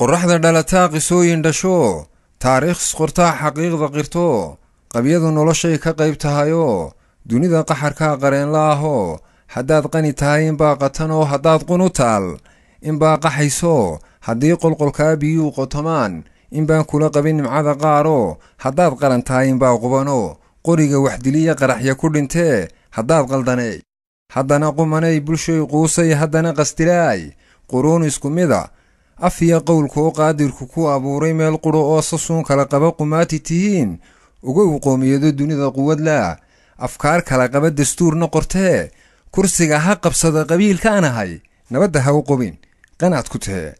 qorraxda dhalataa qisooyin dhasho taariikh isqortaa xaqiiqda qirto qabyadu noloshay ka qayb tahayoo dunida qaxarkaa qareenla ahoo haddaad qani tahay inbaa qatanoo haddaad qunu taal inbaa qaxayso haddii qolqolkaa biyuu qotomaan inbaan kula qabin nimcada qaaroo haddaad qaran tahay inbaa qubano qoriga waxdiliya qaraxya ku dhintee haddaad qaldanay haddana qumanay bulshoy quusay haddana qasdilaay quruun isku mida af iyo qowlkoo qaadirku ku abuuray meel quro oo sasuun kala qaba qumaati tihiin. Ugow qoomiyado dunida quwadla afkaar kala qaba dastuurna qortee kursiga ha qabsada qabiilkaanahay nabadda ha u qobin qanaad ku tahee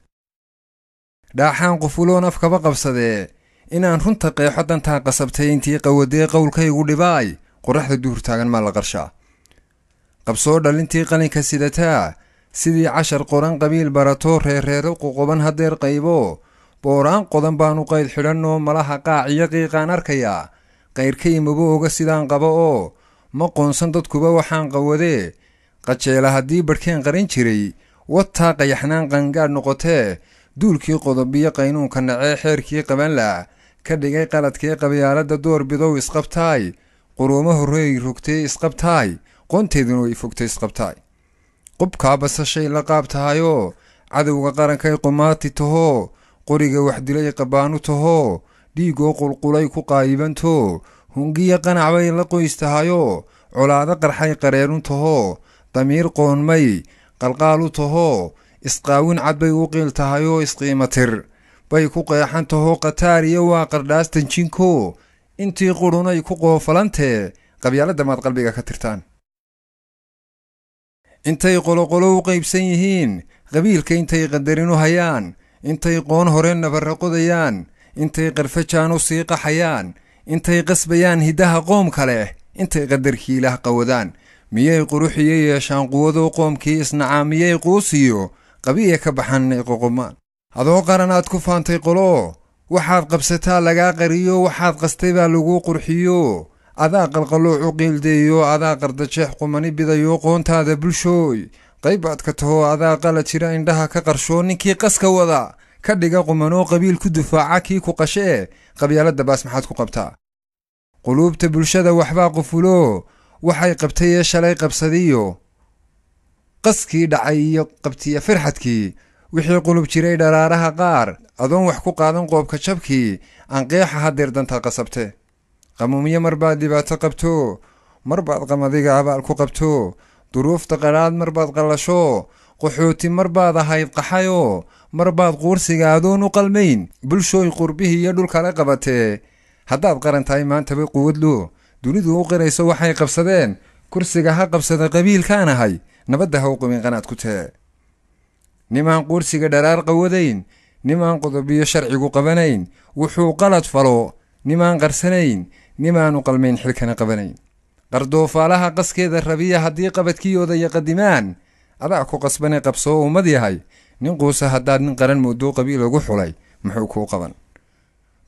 dhaaxaan qufuloon afkaba qabsadee inaan runta qeexo dantaa qasabtay intii qawadee qowlkaygu dhibaay. Qorraxda duhur taagan maa la qarshaa. Qabsoo dhalintii qalinka sidataa sidii cashar qoran qabiil barato reerreero qoqoban haddeer qaybo. Booraan qodan baanu qayd xidhanoo malaha qaaciyo qiiqaan arkayaa qayrkay maba oga sidaan qaba oo. Ma qoonsan dadkuba waxaan qawadee qajeela haddii badhkeen qarin jiray. Wataa qayaxnaan qangaadh noqotee duulkii qodobiyo qaynuunka nacee xeerkii qabanla ka dhigay qaladkii qabyaaladda door bidow isqabtaay quruumo horreey rogtee isqabtaay qoonteeduna way fogtay isqabtaay qubkaa basashay la qaab tahayoo cadowga qarankay qumaati tahoo qoriga waxdilay qabaanu tahoo dhiigoo qulqulay ku qaayibanto. Hungiya qanac bay la qoys tahayoo colaado qarxay qareerun tahoo damiir qoonmay qalqaalu tahoo isqaawin cad bay u qiil tahayoo isqiimatir. Bay ku qeexan tahoo qataariya waa qardhaastan jinko intii qurunay ku qoofalantee qabyaaladda maad qalbiga ka tirtaan intay qoloqolo u qaybsan yihiin qabiilka intay qadarinu hayaan intay qoon hore nabarra qodayaan intay qarfajaan u sii qaxayaan intay qasbayaan hiddaha qoom kale intay qadarkii ilaah qawadaan. Miyay quruxiyo yeeshaan quwadoo qoomkii isnacaa miyay quusiyo qabiya ka baxan ay qoqomaan adoo qaran aad ku faantay qolo waxaad qabsataa lagaa qariyo waxaad qastay baa laguu qurxiyo adaa qalqaloocu qiildeeyo adaa qardajeex qumani bidayo qoontaada bulshooy. Qayb baad ka tahoo adaa qala jira indhaha ka qarshoo ninkii qaska wada. Ka dhiga qumanoo qabiil ku dufaaca kii ku qashee qabyaaladda baas maxaad ku qabtaa. Quluubta bulshada waxbaa qufulo waxay qabtay ee shalay qabsadiyo. Qaskii dhacay iyo qabtiya firxadkii. Wixii qulub jiray dharaaraha qaar. Adoon wax ku qaadan qoobka jabkii. Aan qeexa dantaa qasabte qamuumyo mar baad dhibaato qabto. Mar baad qamadiga abaal ku qabto. Duruufta qadhaad mar baad qallasho qaxooti mar baad ahayd qaxayoo mar baad quursiga adoon u qalmayn. Bulshooy qurbihii iyo dhulkale qabatee haddaad qaran tahay maantaba quwadlo. Dunidu u qirayso waxay qabsadeen. Kursiga ha qabsada qabiilkaanahay nabadda ha u qabin qanaad ku tee. Nimaan quursiga dharaar qawadayn. Nimaan qodobiyo sharcigu qabanayn. Wuxuu qalad falo. Nimaan qarsanayn nimaanu qalmayn xilkana qabanayn. Qardoofaalaha qaskeeda rabiya haddii qabadkii odaya qadimaan adaa ku qasbane qabsoo ummad yahay nin quusa haddaad nin qaran moodoo qabiil ugu xulay muxuu kuu qaban.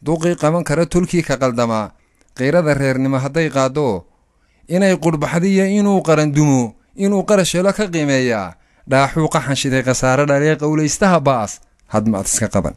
Duqii qaban kara tulkii ka qaldamaa qiyrada reernimo hadday qaaddo inay qurhbaxdiyo inuu qaran dumo inuu qarashelo ka qiimeeyaa dhaaxuu qaxan shiday khasaare dhalee qowlaystaha baas hadmaad iska qaban